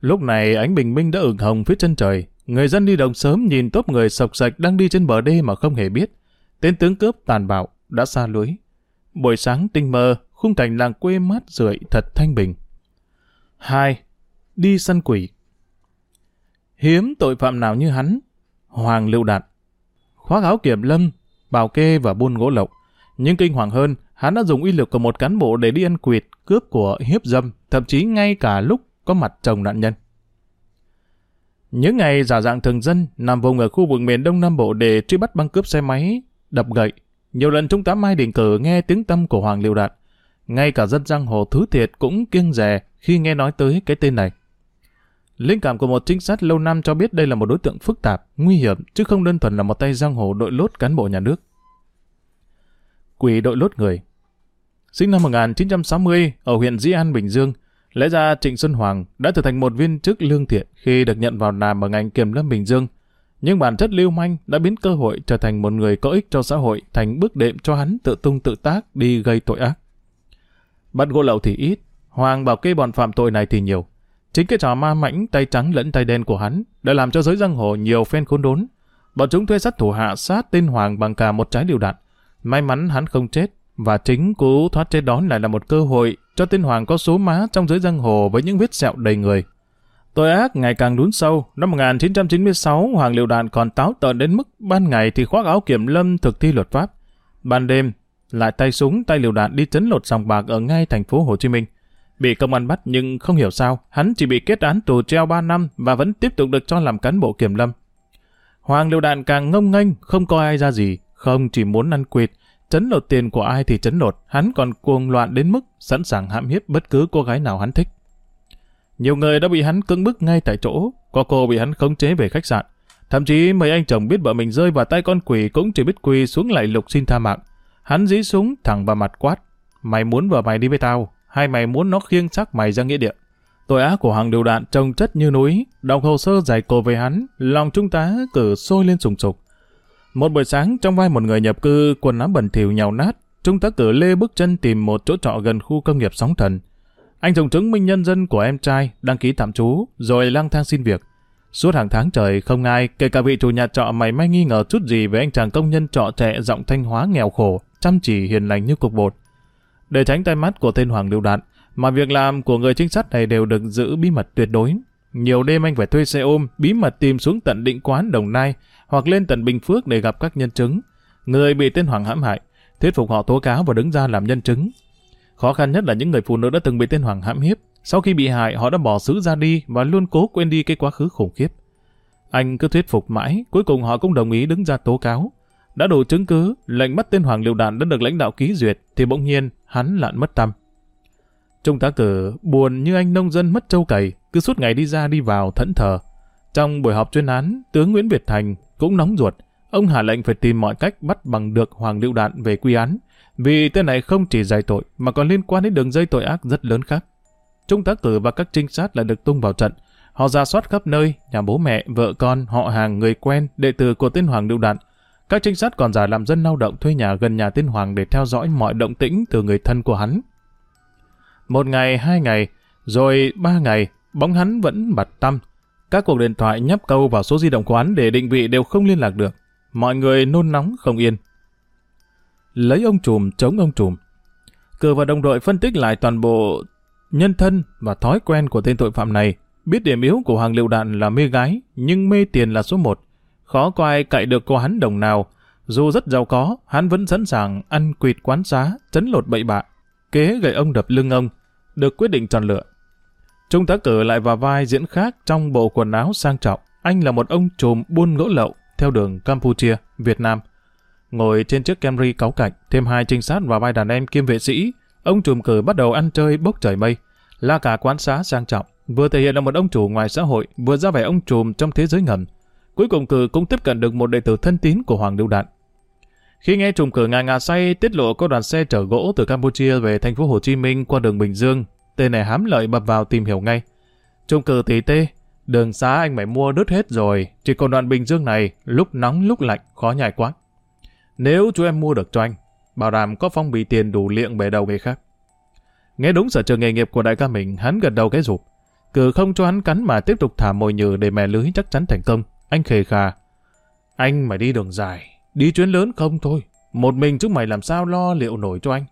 Lúc này ánh bình minh đã ửng hồng phía chân trời. Người dân đi đồng sớm nhìn tốp người sọc sạch đang đi trên bờ đê mà không hề biết. Tên tướng cướp tàn bạo đã xa lưới. Buổi sáng tinh mơ, khung cảnh làng quê mát rượi thật thanh bình. 2. Đi săn quỷ Hiếm tội phạm nào như hắn, Hoàng Lưu Đạt. Khoác áo kiểm lâm, bào kê và buôn gỗ lậu. Nhưng kinh hoàng hơn, hắn đã dùng uy lực của một cán bộ để đi ăn quỵt, cướp của hiếp dâm, thậm chí ngay cả lúc có mặt chồng nạn nhân. Những ngày giả dạng thường dân nằm vùng ở khu vực miền Đông Nam Bộ để truy bắt băng cướp xe máy, đập gậy, nhiều lần Trung tá Mai Đình Cử nghe tiếng tâm của Hoàng Liêu Đạt. Ngay cả dân giang hồ thứ thiệt cũng kiêng rè khi nghe nói tới cái tên này. Linh cảm của một trinh sát lâu năm cho biết đây là một đối tượng phức tạp, nguy hiểm, chứ không đơn thuần là một tay giang hồ đội lốt cán bộ nhà nước. Quỷ đội lốt người Sinh năm 1960 ở huyện Dĩ An, Bình Dương, lẽ ra Trịnh Xuân Hoàng đã trở thành một viên chức lương thiện khi được nhận vào làm ở ngành kiểm lâm Bình Dương – nhưng bản chất lưu manh đã biến cơ hội trở thành một người có ích cho xã hội thành bước đệm cho hắn tự tung tự tác đi gây tội ác. Bắt gỗ lậu thì ít, Hoàng bảo kê bọn phạm tội này thì nhiều. Chính cái trò ma mãnh tay trắng lẫn tay đen của hắn đã làm cho giới giang hồ nhiều phen khốn đốn. Bọn chúng thuê sát thủ hạ sát tên Hoàng bằng cả một trái liều đạn. May mắn hắn không chết, và chính cú thoát chết đó lại là một cơ hội cho tên Hoàng có số má trong giới giang hồ với những vết sẹo đầy người. Tội ác ngày càng đún sâu. Năm 1996, Hoàng Liệu Đạn còn táo tợn đến mức ban ngày thì khoác áo kiểm lâm thực thi luật pháp. Ban đêm, lại tay súng tay liều đạn đi chấn lột sòng bạc ở ngay thành phố Hồ Chí Minh. Bị công an bắt nhưng không hiểu sao, hắn chỉ bị kết án tù treo 3 năm và vẫn tiếp tục được cho làm cán bộ kiểm lâm. Hoàng Liều Đạn càng ngông nghênh, không coi ai ra gì, không chỉ muốn ăn quyệt, chấn lột tiền của ai thì chấn lột, hắn còn cuồng loạn đến mức sẵn sàng hãm hiếp bất cứ cô gái nào hắn thích. Nhiều người đã bị hắn cưỡng bức ngay tại chỗ, có cô bị hắn khống chế về khách sạn. Thậm chí mấy anh chồng biết vợ mình rơi vào tay con quỷ cũng chỉ biết quỳ xuống lại lục xin tha mạng. Hắn dí súng thẳng vào mặt quát. Mày muốn vợ mày đi với tao, hay mày muốn nó khiêng xác mày ra nghĩa địa? Tội ác của hàng điều đạn trông chất như núi, đọc hồ sơ giải cổ về hắn, lòng trung tá cử sôi lên sùng sục. Một buổi sáng trong vai một người nhập cư, quần áo bẩn thỉu nhào nát, trung tá cử lê bước chân tìm một chỗ trọ gần khu công nghiệp sóng thần. Anh dùng chứng minh nhân dân của em trai, đăng ký tạm trú, rồi lang thang xin việc. Suốt hàng tháng trời không ai, kể cả vị chủ nhà trọ mày may nghi ngờ chút gì về anh chàng công nhân trọ trẻ giọng thanh hóa nghèo khổ, chăm chỉ hiền lành như cục bột. Để tránh tay mắt của tên Hoàng Lưu Đạn, mà việc làm của người trinh sát này đều được giữ bí mật tuyệt đối. Nhiều đêm anh phải thuê xe ôm, bí mật tìm xuống tận định quán Đồng Nai, hoặc lên tận Bình Phước để gặp các nhân chứng. Người bị tên Hoàng hãm hại, thuyết phục họ tố cáo và đứng ra làm nhân chứng. Khó khăn nhất là những người phụ nữ đã từng bị tên Hoàng hãm hiếp. Sau khi bị hại, họ đã bỏ xứ ra đi và luôn cố quên đi cái quá khứ khủng khiếp. Anh cứ thuyết phục mãi, cuối cùng họ cũng đồng ý đứng ra tố cáo. Đã đủ chứng cứ, lệnh bắt tên Hoàng liều Đạn đã được lãnh đạo ký duyệt, thì bỗng nhiên hắn lạn mất tâm. Trung tá cử buồn như anh nông dân mất trâu cày, cứ suốt ngày đi ra đi vào thẫn thờ. Trong buổi họp chuyên án, tướng Nguyễn Việt Thành cũng nóng ruột. Ông hạ lệnh phải tìm mọi cách bắt bằng được Hoàng Liệu Đạn về quy án, vì tên này không chỉ giải tội mà còn liên quan đến đường dây tội ác rất lớn khác. Trung tá cử và các trinh sát lại được tung vào trận. Họ ra soát khắp nơi, nhà bố mẹ, vợ con, họ hàng, người quen, đệ tử của tên Hoàng Liệu Đạn. Các trinh sát còn giả làm dân lao động thuê nhà gần nhà tên Hoàng để theo dõi mọi động tĩnh từ người thân của hắn. Một ngày, hai ngày, rồi ba ngày, bóng hắn vẫn bật tăm. Các cuộc điện thoại nhấp câu vào số di động của hắn để định vị đều không liên lạc được. Mọi người nôn nóng không yên. Lấy ông trùm chống ông trùm. Cử và đồng đội phân tích lại toàn bộ nhân thân và thói quen của tên tội phạm này. Biết điểm yếu của hàng Liệu Đạn là mê gái, nhưng mê tiền là số một. Khó có ai cậy được cô hắn đồng nào. Dù rất giàu có, hắn vẫn sẵn sàng ăn quỵt quán xá, chấn lột bậy bạ. Kế gậy ông đập lưng ông, được quyết định chọn lựa. Trung tá cử lại vào vai diễn khác trong bộ quần áo sang trọng. Anh là một ông trùm buôn gỗ lậu theo đường Campuchia, Việt Nam. Ngồi trên chiếc Camry cáu cạnh, thêm hai trinh sát và vai đàn em kiêm vệ sĩ, ông trùm cử bắt đầu ăn chơi bốc trời mây. La cả quán xá sang trọng, vừa thể hiện là một ông chủ ngoài xã hội, vừa ra vẻ ông trùm trong thế giới ngầm. Cuối cùng cử cũng tiếp cận được một đệ tử thân tín của Hoàng Lưu Đạn. Khi nghe trùm cử ngà ngà say tiết lộ có đoàn xe chở gỗ từ Campuchia về thành phố Hồ Chí Minh qua đường Bình Dương, tên này hám lợi bập vào tìm hiểu ngay. Trùm cử tí tê, đường xá anh mày mua đứt hết rồi, chỉ còn đoạn Bình Dương này, lúc nóng lúc lạnh, khó nhảy quá. Nếu chú em mua được cho anh, bảo đảm có phong bì tiền đủ liệng bề đầu người khác. Nghe đúng sở trường nghề nghiệp của đại ca mình, hắn gật đầu cái rụp. Cử không cho hắn cắn mà tiếp tục thả mồi nhừ để mè lưới chắc chắn thành công. Anh khề khà. Anh mày đi đường dài, đi chuyến lớn không thôi. Một mình chúng mày làm sao lo liệu nổi cho anh.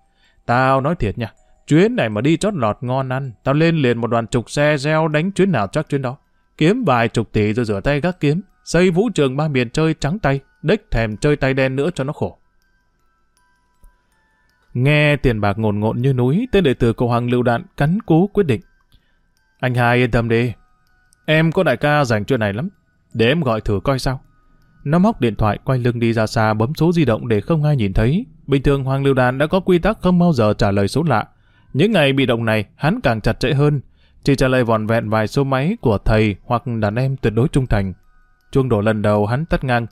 Tao nói thiệt nha, chuyến này mà đi chót lọt ngon ăn, tao lên liền một đoàn trục xe gieo đánh chuyến nào chắc chuyến đó. Kiếm vài chục tỷ rồi rửa tay gác kiếm, xây vũ trường ba miền chơi trắng tay, đếch thèm chơi tay đen nữa cho nó khổ. Nghe tiền bạc ngồn ngộn như núi, tên đệ tử của Hoàng Lưu Đạn cắn cú quyết định. Anh hai yên tâm đi. Em có đại ca dành chuyện này lắm. Để em gọi thử coi sao. Nó móc điện thoại quay lưng đi ra xa bấm số di động để không ai nhìn thấy. Bình thường Hoàng Lưu Đạn đã có quy tắc không bao giờ trả lời số lạ. Những ngày bị động này, hắn càng chặt chẽ hơn. Chỉ trả lời vòn vẹn vài số máy của thầy hoặc đàn em tuyệt đối trung thành. Chuông đổ lần đầu hắn tắt ngang.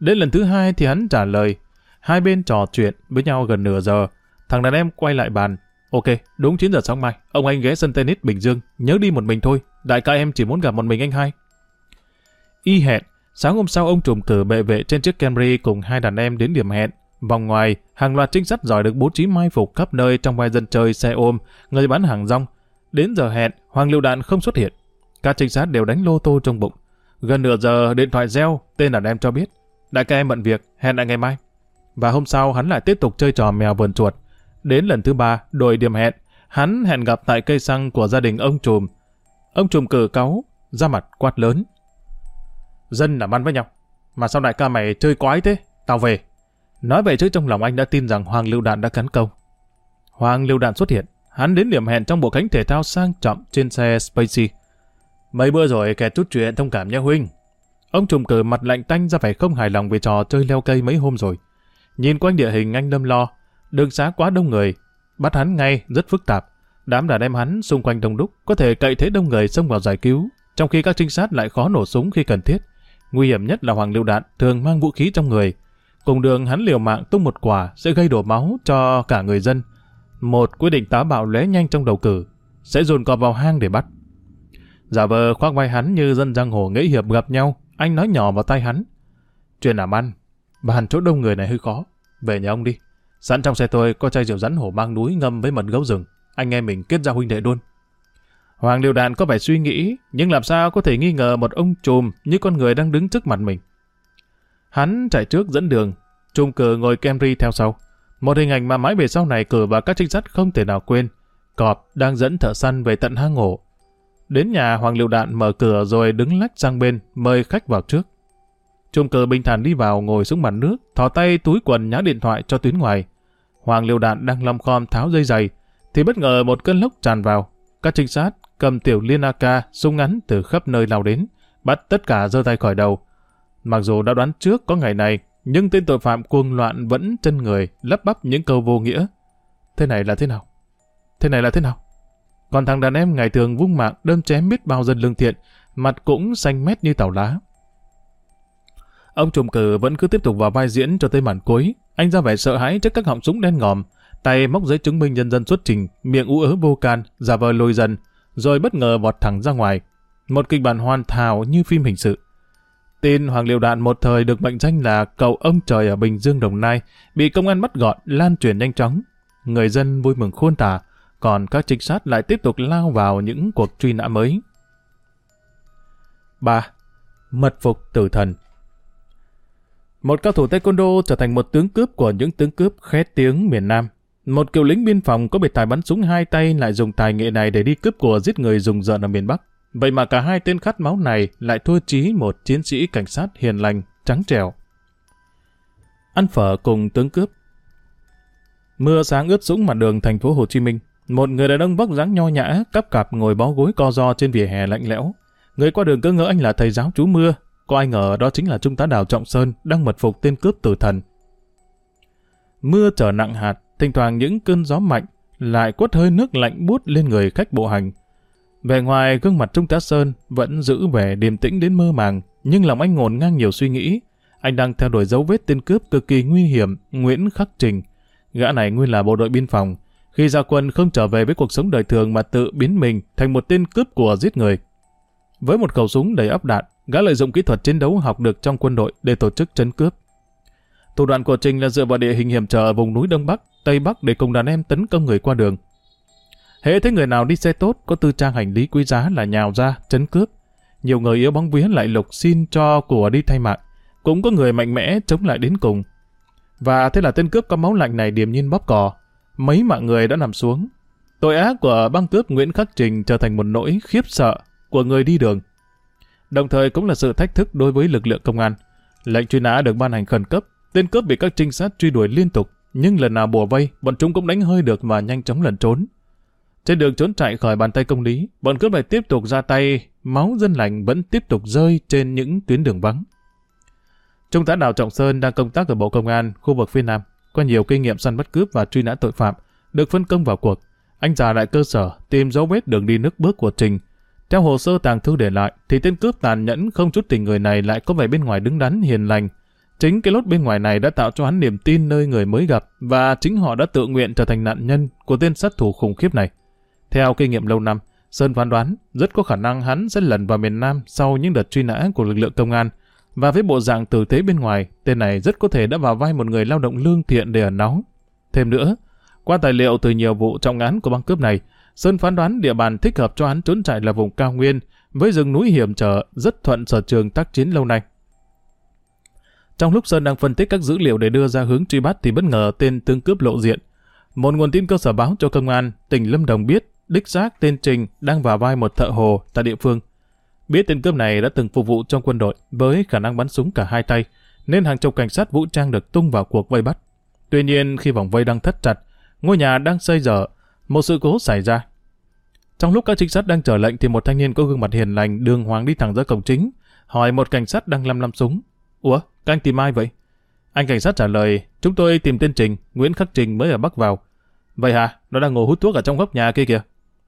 Đến lần thứ hai thì hắn trả lời. Hai bên trò chuyện với nhau gần nửa giờ. Thằng đàn em quay lại bàn. Ok, đúng 9 giờ sáng mai, ông anh ghé sân tennis Bình Dương, nhớ đi một mình thôi, đại ca em chỉ muốn gặp một mình anh hai. Y hẹn, sáng hôm sau ông trùm cử bệ vệ trên chiếc Camry cùng hai đàn em đến điểm hẹn. Vòng ngoài, hàng loạt trinh sát giỏi được bố trí mai phục khắp nơi trong vai dân chơi, xe ôm, người bán hàng rong. Đến giờ hẹn, Hoàng Lưu Đạn không xuất hiện. Các trinh sát đều đánh lô tô trong bụng. Gần nửa giờ, điện thoại reo, tên đàn em cho biết. Đại ca em bận việc, hẹn lại ngày mai. Và hôm sau, hắn lại tiếp tục chơi trò mèo vườn chuột. Đến lần thứ ba, đổi điểm hẹn, hắn hẹn gặp tại cây xăng của gia đình ông Trùm. Ông Trùm cử cáu, ra mặt quát lớn. Dân làm ăn với nhau, mà sao đại ca mày chơi quái thế, tao về. Nói vậy chứ trong lòng anh đã tin rằng Hoàng Lưu Đạn đã cắn câu. Hoàng Lưu Đạn xuất hiện, hắn đến điểm hẹn trong bộ cánh thể thao sang trọng trên xe Spacey. Mấy bữa rồi kẻ chút chuyện thông cảm nha huynh. Ông trùm cử mặt lạnh tanh ra vẻ không hài lòng về trò chơi leo cây mấy hôm rồi. Nhìn quanh địa hình anh lâm lo, đường xá quá đông người, bắt hắn ngay rất phức tạp. Đám đàn em hắn xung quanh đông đúc, có thể cậy thế đông người xông vào giải cứu, trong khi các trinh sát lại khó nổ súng khi cần thiết. Nguy hiểm nhất là Hoàng Lưu Đạn thường mang vũ khí trong người. Cùng đường hắn liều mạng tung một quả sẽ gây đổ máu cho cả người dân. Một quyết định táo bạo lóe nhanh trong đầu cử, sẽ dồn cọp vào hang để bắt. Giả vờ khoác vai hắn như dân giang hồ nghĩ hiệp gặp nhau, anh nói nhỏ vào tay hắn. Chuyện làm ăn, bàn chỗ đông người này hơi khó. Về nhà ông đi. Sẵn trong xe tôi có chai rượu rắn hổ mang núi ngâm với mật gấu rừng. Anh em mình kết giao huynh đệ luôn. Hoàng Liêu Đạn có vẻ suy nghĩ, nhưng làm sao có thể nghi ngờ một ông trùm như con người đang đứng trước mặt mình. Hắn chạy trước dẫn đường, trùm cờ ngồi Camry theo sau. Một hình ảnh mà mãi về sau này cử và các trinh sát không thể nào quên. Cọp đang dẫn thợ săn về tận hang ổ. Đến nhà Hoàng Liệu Đạn mở cửa rồi đứng lách sang bên, mời khách vào trước. Trung cờ bình thản đi vào ngồi xuống mặt nước, thò tay túi quần nhá điện thoại cho tuyến ngoài. Hoàng Liêu Đạn đang lom khom tháo dây giày, thì bất ngờ một cơn lốc tràn vào. Các trinh sát cầm tiểu liên AK, súng ngắn từ khắp nơi lao đến, bắt tất cả giơ tay khỏi đầu. Mặc dù đã đoán trước có ngày này, nhưng tên tội phạm cuồng loạn vẫn chân người, lắp bắp những câu vô nghĩa. Thế này là thế nào? Thế này là thế nào? Còn thằng đàn em ngày thường vung mạng đâm chém biết bao dân lương thiện, mặt cũng xanh mét như tàu lá. Ông trùm cử vẫn cứ tiếp tục vào vai diễn cho tới màn cuối. Anh ra vẻ sợ hãi trước các họng súng đen ngòm, tay móc giấy chứng minh nhân dân xuất trình, miệng ú ớ vô can, giả vờ lôi dần, rồi bất ngờ vọt thẳng ra ngoài. Một kịch bản hoàn thảo như phim hình sự. Tin Hoàng Liệu Đạn một thời được mệnh danh là cậu ông trời ở Bình Dương Đồng Nai, bị công an bắt gọn, lan truyền nhanh chóng. Người dân vui mừng khôn tả, còn các trinh sát lại tiếp tục lao vào những cuộc truy nã mới. 3. Mật phục tử thần Một cao thủ taekwondo trở thành một tướng cướp của những tướng cướp khét tiếng miền Nam. Một cựu lính biên phòng có biệt tài bắn súng hai tay lại dùng tài nghệ này để đi cướp của giết người dùng dợn ở miền Bắc. Vậy mà cả hai tên khát máu này lại thua chí một chiến sĩ cảnh sát hiền lành, trắng trèo. Ăn phở cùng tướng cướp Mưa sáng ướt sũng mặt đường thành phố Hồ Chí Minh. Một người đàn ông vóc dáng nho nhã, cắp cặp ngồi bó gối co ro trên vỉa hè lạnh lẽo. Người qua đường cứ ngỡ anh là thầy giáo chú mưa. Có ai ngờ đó chính là Trung tá Đào Trọng Sơn đang mật phục tên cướp tử thần. Mưa trở nặng hạt, thỉnh thoảng những cơn gió mạnh lại quất hơi nước lạnh buốt lên người khách bộ hành. Về ngoài gương mặt Trung tá Sơn vẫn giữ vẻ điềm tĩnh đến mơ màng, nhưng lòng anh ngổn ngang nhiều suy nghĩ. Anh đang theo đuổi dấu vết tên cướp cực kỳ nguy hiểm Nguyễn Khắc Trình. Gã này nguyên là bộ đội biên phòng, khi ra quân không trở về với cuộc sống đời thường mà tự biến mình thành một tên cướp của giết người. Với một khẩu súng đầy ắp đạn, gã lợi dụng kỹ thuật chiến đấu học được trong quân đội để tổ chức chấn cướp. Thủ đoạn của Trình là dựa vào địa hình hiểm trở ở vùng núi Đông Bắc, Tây Bắc để cùng đàn em tấn công người qua đường. Hễ thấy người nào đi xe tốt, có tư trang hành lý quý giá là nhào ra, chấn cướp. Nhiều người yếu bóng vía lại lục xin cho của đi thay mạng. Cũng có người mạnh mẽ chống lại đến cùng. Và thế là tên cướp có máu lạnh này điềm nhiên bóp cò, mấy mạng người đã nằm xuống. Tội ác của băng cướp Nguyễn Khắc Trình trở thành một nỗi khiếp sợ của người đi đường. Đồng thời cũng là sự thách thức đối với lực lượng công an. Lệnh truy nã được ban hành khẩn cấp, tên cướp bị các trinh sát truy đuổi liên tục, nhưng lần nào bùa vây, bọn chúng cũng đánh hơi được và nhanh chóng lẩn trốn. Trên đường trốn chạy khỏi bàn tay công lý, bọn cướp lại tiếp tục ra tay, máu dân lành vẫn tiếp tục rơi trên những tuyến đường vắng. Trung tá Đào Trọng Sơn đang công tác ở Bộ Công an, khu vực phía Nam có nhiều kinh nghiệm săn bắt cướp và truy nã tội phạm, được phân công vào cuộc. Anh già lại cơ sở, tìm dấu vết đường đi nước bước của Trình. Theo hồ sơ tàng thư để lại, thì tên cướp tàn nhẫn không chút tình người này lại có vẻ bên ngoài đứng đắn hiền lành. Chính cái lốt bên ngoài này đã tạo cho hắn niềm tin nơi người mới gặp, và chính họ đã tự nguyện trở thành nạn nhân của tên sát thủ khủng khiếp này. Theo kinh nghiệm lâu năm, Sơn phán đoán rất có khả năng hắn sẽ lần vào miền Nam sau những đợt truy nã của lực lượng công an, và với bộ dạng tử tế bên ngoài, tên này rất có thể đã vào vai một người lao động lương thiện để ẩn náu. Thêm nữa, qua tài liệu từ nhiều vụ trọng án của băng cướp này, Sơn phán đoán địa bàn thích hợp cho hắn trốn chạy là vùng cao nguyên, với rừng núi hiểm trở, rất thuận sở trường tác chiến lâu nay. Trong lúc Sơn đang phân tích các dữ liệu để đưa ra hướng truy bắt thì bất ngờ tên tướng cướp lộ diện. Một nguồn tin cơ sở báo cho công an tỉnh Lâm Đồng biết đích xác tên Trình đang vào vai một thợ hồ tại địa phương. Biết tên cướp này đã từng phục vụ trong quân đội với khả năng bắn súng cả hai tay, nên hàng chục cảnh sát vũ trang được tung vào cuộc vây bắt. Tuy nhiên, khi vòng vây đang thắt chặt, ngôi nhà đang xây dở, một sự cố xảy ra. Trong lúc các trinh sát đang chờ lệnh thì một thanh niên có gương mặt hiền lành đường hoàng đi thẳng ra cổng chính, hỏi một cảnh sát đang lăm lăm súng. Ủa, các anh tìm ai vậy? Anh cảnh sát trả lời, chúng tôi tìm tên Trình, Nguyễn Khắc Trình mới ở Bắc vào. Vậy hả? Nó đang ngồi hút thuốc ở trong góc nhà kia kìa.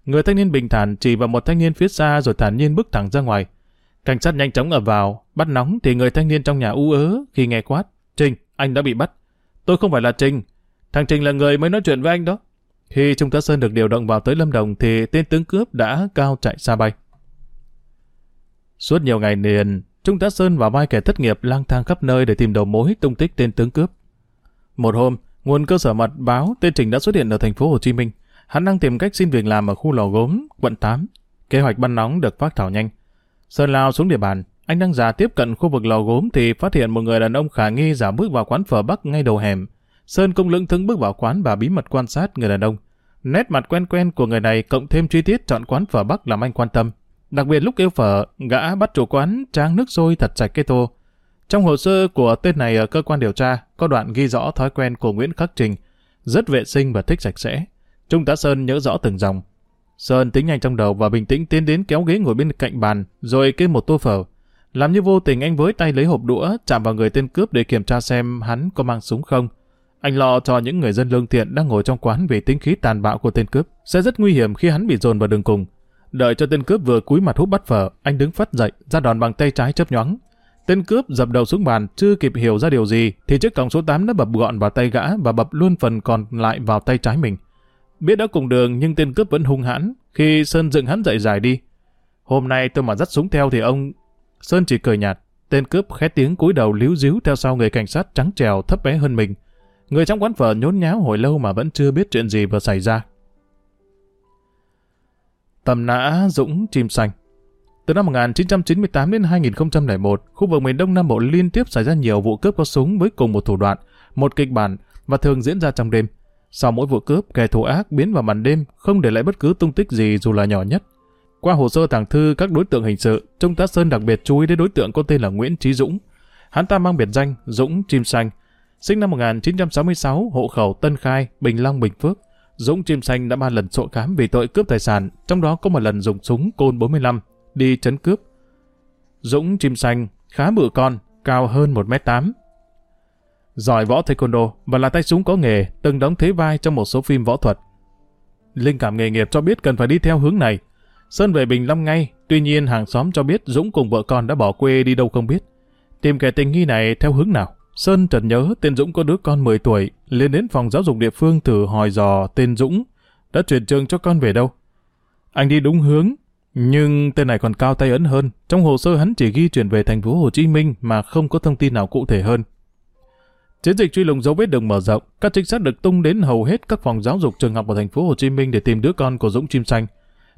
Người thanh niên bình thản chỉ vào một thanh niên phía xa rồi thản nhiên bước thẳng ra ngoài. Cảnh sát nhanh chóng ập vào, bắt nóng thì người thanh niên trong nhà u ớ khi nghe quát. Trình, anh đã bị bắt. Tôi không phải là Trình. Thằng Trình là người mới nói chuyện với anh đó. Khi Trung tá Sơn được điều động vào tới Lâm Đồng thì tên tướng cướp đã cao chạy xa bay. Suốt nhiều ngày liền, Trung tá Sơn và vai kẻ thất nghiệp lang thang khắp nơi để tìm đầu mối tung tích tên tướng cướp. Một hôm, nguồn cơ sở mật báo tên Trình đã xuất hiện ở thành phố Hồ Chí Minh. Hắn đang tìm cách xin việc làm ở khu lò gốm, quận 8. Kế hoạch bắn nóng được phát thảo nhanh. Sơn lao xuống địa bàn, anh đang giả tiếp cận khu vực lò gốm thì phát hiện một người đàn ông khả nghi giả bước vào quán phở Bắc ngay đầu hẻm. Sơn cũng lưỡng thững bước vào quán và bí mật quan sát người đàn ông. Nét mặt quen quen của người này cộng thêm chi tiết chọn quán phở Bắc làm anh quan tâm. Đặc biệt lúc yêu phở, gã bắt chủ quán trang nước sôi thật sạch cái tô. Trong hồ sơ của tên này ở cơ quan điều tra, có đoạn ghi rõ thói quen của Nguyễn Khắc Trình, rất vệ sinh và thích sạch sẽ. Trung tá Sơn nhớ rõ từng dòng. Sơn tính nhanh trong đầu và bình tĩnh tiến đến kéo ghế ngồi bên cạnh bàn, rồi kê một tô phở. Làm như vô tình anh với tay lấy hộp đũa, chạm vào người tên cướp để kiểm tra xem hắn có mang súng không. Anh lo cho những người dân lương thiện đang ngồi trong quán vì tính khí tàn bạo của tên cướp sẽ rất nguy hiểm khi hắn bị dồn vào đường cùng. Đợi cho tên cướp vừa cúi mặt hút bắt phở, anh đứng phất dậy, ra đòn bằng tay trái chớp nhoáng. Tên cướp dập đầu xuống bàn, chưa kịp hiểu ra điều gì, thì chiếc còng số 8 đã bập gọn vào tay gã và bập luôn phần còn lại vào tay trái mình. Biết đã cùng đường nhưng tên cướp vẫn hung hãn, khi Sơn dựng hắn dậy dài đi. Hôm nay tôi mà dắt súng theo thì ông... Sơn chỉ cười nhạt, tên cướp khét tiếng cúi đầu líu díu theo sau người cảnh sát trắng trèo thấp bé hơn mình. Người trong quán phở nhốn nháo hồi lâu mà vẫn chưa biết chuyện gì vừa xảy ra. Tầm nã Dũng Chim Xanh Từ năm 1998 đến 2001, khu vực miền Đông Nam Bộ liên tiếp xảy ra nhiều vụ cướp có súng với cùng một thủ đoạn, một kịch bản và thường diễn ra trong đêm. Sau mỗi vụ cướp, kẻ thù ác biến vào màn đêm, không để lại bất cứ tung tích gì dù là nhỏ nhất. Qua hồ sơ thẳng thư các đối tượng hình sự, Trung tá Sơn đặc biệt chú ý đến đối tượng có tên là Nguyễn Trí Dũng. Hắn ta mang biệt danh Dũng Chim Xanh, sinh năm 1966, hộ khẩu Tân Khai, Bình Long, Bình Phước. Dũng Chim Xanh đã ba lần sổ khám vì tội cướp tài sản, trong đó có một lần dùng súng côn 45 đi chấn cướp. Dũng Chim Xanh khá bự con, cao hơn 1m8. Giỏi võ taekwondo và là tay súng có nghề, từng đóng thế vai trong một số phim võ thuật. Linh cảm nghề nghiệp cho biết cần phải đi theo hướng này. Sơn về Bình Long ngay, tuy nhiên hàng xóm cho biết Dũng cùng vợ con đã bỏ quê đi đâu không biết. Tìm kẻ tình nghi này theo hướng nào? Sơn chợt nhớ tên Dũng có đứa con 10 tuổi, lên đến phòng giáo dục địa phương thử hỏi dò tên Dũng đã chuyển trường cho con về đâu. Anh đi đúng hướng, nhưng tên này còn cao tay ấn hơn. Trong hồ sơ hắn chỉ ghi chuyển về thành phố Hồ Chí Minh mà không có thông tin nào cụ thể hơn. Chiến dịch truy lùng dấu vết được mở rộng, các trinh sát được tung đến hầu hết các phòng giáo dục trường học ở thành phố Hồ Chí Minh để tìm đứa con của Dũng Chim Xanh.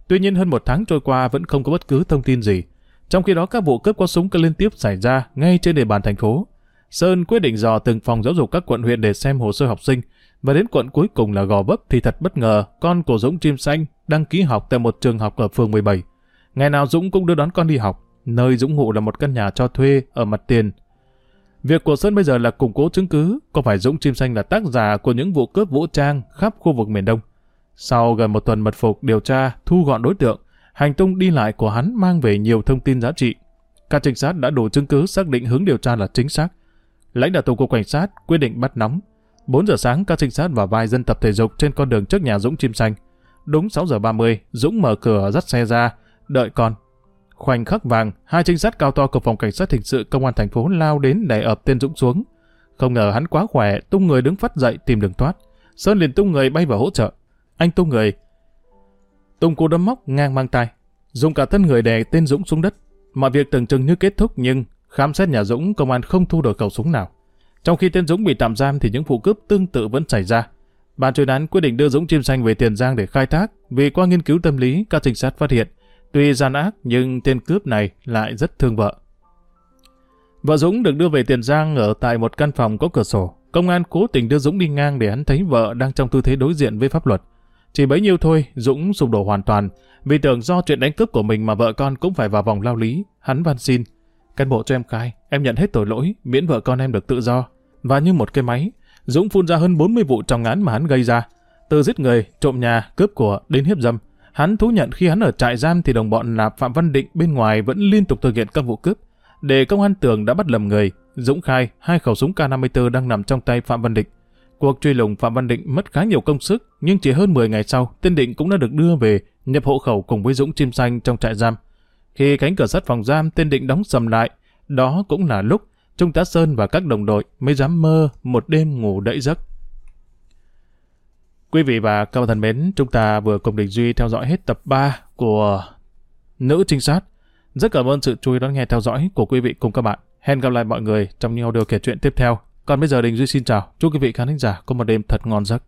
Tuy nhiên hơn một tháng trôi qua vẫn không có bất cứ thông tin gì. Trong khi đó các vụ cướp có súng cứ liên tiếp xảy ra ngay trên địa bàn thành phố. Sơn quyết định dò từng phòng giáo dục các quận huyện để xem hồ sơ học sinh, và đến quận cuối cùng là Gò Vấp thì thật bất ngờ con của Dũng Chim Xanh đăng ký học tại một trường học ở phường 17. Ngày nào Dũng cũng đưa đón con đi học, nơi Dũng ngụ là một căn nhà cho thuê ở mặt tiền. Việc của Sơn bây giờ là củng cố chứng cứ có phải Dũng Chim Xanh là tác giả của những vụ cướp vũ trang khắp khu vực miền Đông. Sau gần một tuần mật phục điều tra, thu gọn đối tượng, hành tung đi lại của hắn mang về nhiều thông tin giá trị. Các trinh sát đã đủ chứng cứ xác định hướng điều tra là chính xác. Lãnh đạo tổng cục cảnh sát quyết định bắt nóng. 4 giờ sáng các trinh sát và vài dân tập thể dục trên con đường trước nhà Dũng chim xanh. Đúng 6 giờ 30, Dũng mở cửa dắt xe ra, đợi con. Khoảnh khắc vàng, hai trinh sát cao to của phòng cảnh sát hình sự công an thành phố lao đến đè ập tên Dũng xuống. Không ngờ hắn quá khỏe, tung người đứng phát dậy tìm đường thoát. Sơn liền tung người bay vào hỗ trợ. Anh tung người. Tung cú đấm móc ngang mang tay, dùng cả thân người đè tên Dũng xuống đất. Mọi việc tưởng chừng như kết thúc nhưng Khám xét nhà Dũng, công an không thu được khẩu súng nào. Trong khi tên Dũng bị tạm giam thì những vụ cướp tương tự vẫn xảy ra. Ban chuyên án quyết định đưa Dũng chim xanh về Tiền Giang để khai thác, vì qua nghiên cứu tâm lý, các trinh sát phát hiện, tuy gian ác nhưng tên cướp này lại rất thương vợ. Vợ Dũng được đưa về Tiền Giang ở tại một căn phòng có cửa sổ. Công an cố tình đưa Dũng đi ngang để hắn thấy vợ đang trong tư thế đối diện với pháp luật. Chỉ bấy nhiêu thôi, Dũng sụp đổ hoàn toàn, vì tưởng do chuyện đánh cướp của mình mà vợ con cũng phải vào vòng lao lý. Hắn van xin, Cán bộ cho em khai, em nhận hết tội lỗi, miễn vợ con em được tự do. Và như một cái máy, Dũng phun ra hơn 40 vụ trong án mà hắn gây ra. Từ giết người, trộm nhà, cướp của đến hiếp dâm. Hắn thú nhận khi hắn ở trại giam thì đồng bọn là Phạm Văn Định bên ngoài vẫn liên tục thực hiện các vụ cướp. Để công an tưởng đã bắt lầm người, Dũng khai hai khẩu súng K54 đang nằm trong tay Phạm Văn Định. Cuộc truy lùng Phạm Văn Định mất khá nhiều công sức, nhưng chỉ hơn 10 ngày sau, tên Định cũng đã được đưa về, nhập hộ khẩu cùng với Dũng Chim Xanh trong trại giam. Khi cánh cửa sắt phòng giam tên Định đóng sầm lại, đó cũng là lúc Trung tá Sơn và các đồng đội mới dám mơ một đêm ngủ đẫy giấc. Quý vị và các bạn thân mến, chúng ta vừa cùng Đình Duy theo dõi hết tập 3 của Nữ Trinh Sát. Rất cảm ơn sự chú ý đón nghe theo dõi của quý vị cùng các bạn. Hẹn gặp lại mọi người trong những audio kể chuyện tiếp theo. Còn bây giờ Đình Duy xin chào. Chúc quý vị khán giả có một đêm thật ngon giấc.